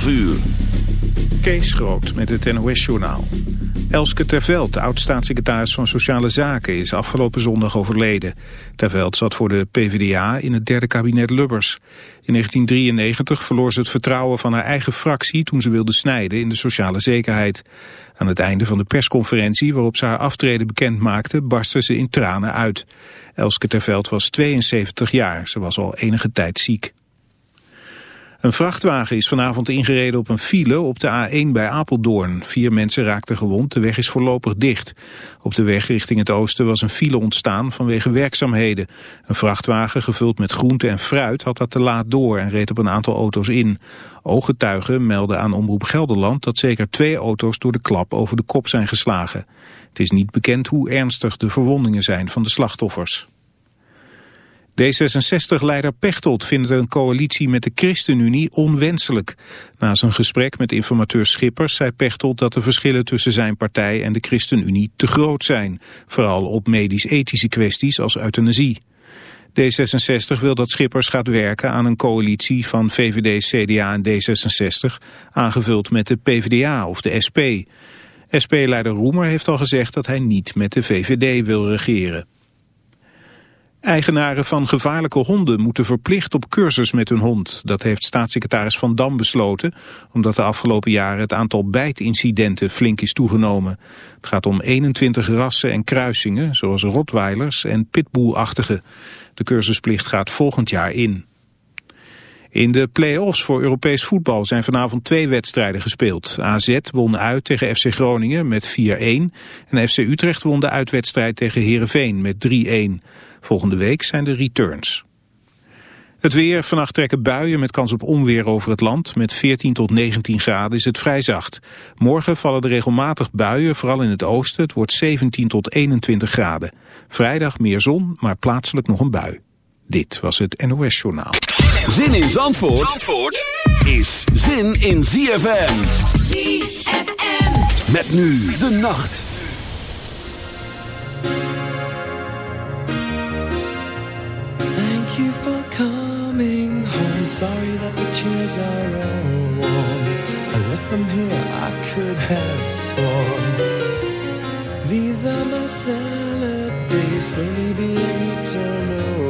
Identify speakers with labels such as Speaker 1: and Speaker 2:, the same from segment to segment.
Speaker 1: 12 uur.
Speaker 2: Kees Groot met het NOS-journaal. Elske Terveld, oud-staatssecretaris van Sociale Zaken, is afgelopen zondag overleden. Terveld zat voor de PvdA in het derde kabinet Lubbers. In 1993 verloor ze het vertrouwen van haar eigen fractie toen ze wilde snijden in de sociale zekerheid. Aan het einde van de persconferentie waarop ze haar aftreden bekend maakte, barstte ze in tranen uit. Elske Terveld was 72 jaar, ze was al enige tijd ziek. Een vrachtwagen is vanavond ingereden op een file op de A1 bij Apeldoorn. Vier mensen raakten gewond, de weg is voorlopig dicht. Op de weg richting het oosten was een file ontstaan vanwege werkzaamheden. Een vrachtwagen gevuld met groente en fruit had dat te laat door en reed op een aantal auto's in. Ooggetuigen melden aan Omroep Gelderland dat zeker twee auto's door de klap over de kop zijn geslagen. Het is niet bekend hoe ernstig de verwondingen zijn van de slachtoffers. D66-leider Pechtold vindt een coalitie met de ChristenUnie onwenselijk. Na zijn gesprek met informateur Schippers zei Pechtold dat de verschillen tussen zijn partij en de ChristenUnie te groot zijn. Vooral op medisch-ethische kwesties als euthanasie. D66 wil dat Schippers gaat werken aan een coalitie van VVD, CDA en D66, aangevuld met de PvdA of de SP. SP-leider Roemer heeft al gezegd dat hij niet met de VVD wil regeren. Eigenaren van gevaarlijke honden moeten verplicht op cursus met hun hond. Dat heeft staatssecretaris Van Dam besloten, omdat de afgelopen jaren het aantal bijtincidenten flink is toegenomen. Het gaat om 21 rassen en kruisingen, zoals rotweilers en pitbullachtige. De cursusplicht gaat volgend jaar in. In de play-offs voor Europees voetbal zijn vanavond twee wedstrijden gespeeld. AZ won uit tegen FC Groningen met 4-1 en FC Utrecht won de uitwedstrijd tegen Heerenveen met 3-1. Volgende week zijn de returns. Het weer, vannacht trekken buien met kans op onweer over het land. Met 14 tot 19 graden is het vrij zacht. Morgen vallen er regelmatig buien, vooral in het oosten. Het wordt 17 tot 21 graden. Vrijdag meer zon, maar plaatselijk nog een bui. Dit was het NOS Journaal.
Speaker 1: Zin in Zandvoort, Zandvoort is zin in ZFM. ZFM. Met nu de nacht.
Speaker 3: you for coming home. Sorry that the chairs are all warm. I left them here, I could have sworn. These are my salad days, slowly being. Just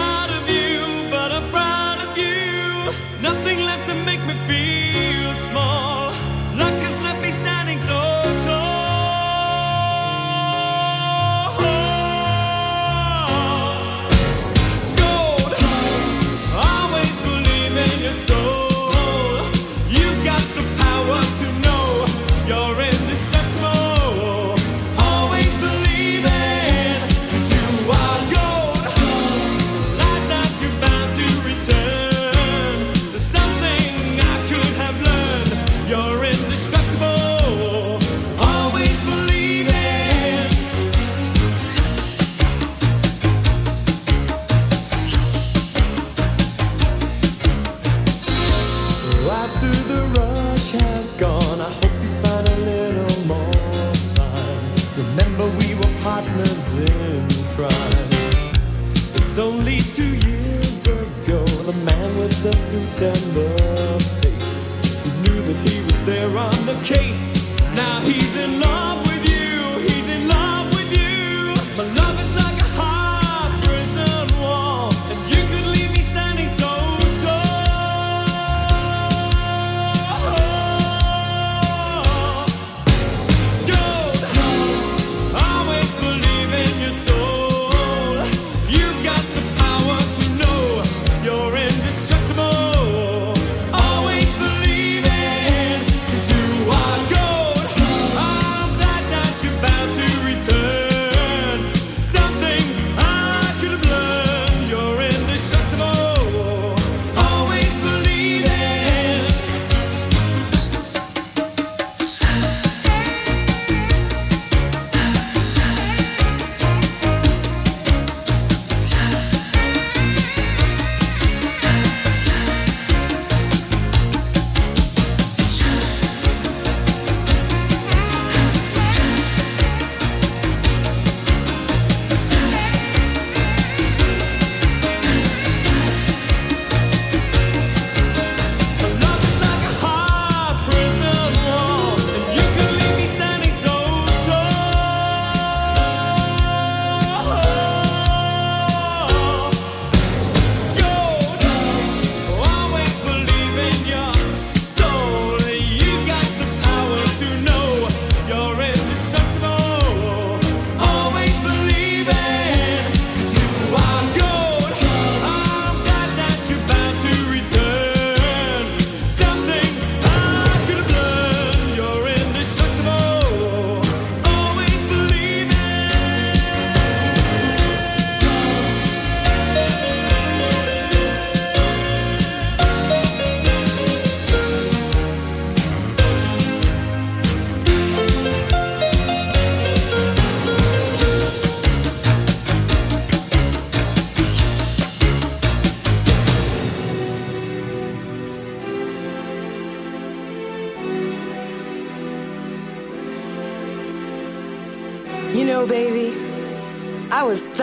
Speaker 4: September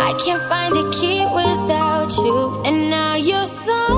Speaker 4: I can't find a key without you, and now you're so.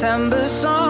Speaker 5: September song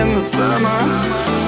Speaker 6: in the summer.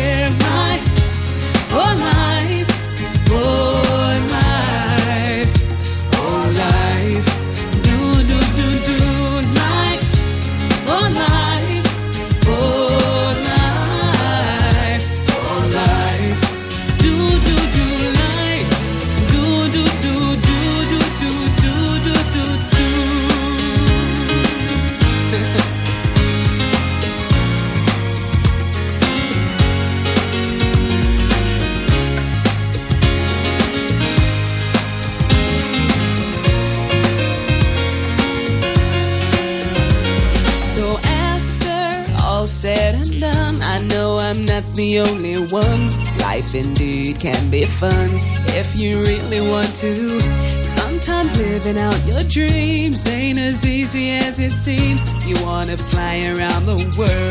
Speaker 3: dreams ain't as easy as it seems. You wanna fly around the world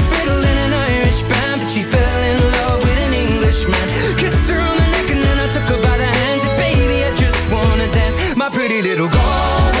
Speaker 5: in an Irish band, but she fell in love with an Englishman. Kissed her on the neck and then I took her by the baby, I just wanna dance, my pretty little girl.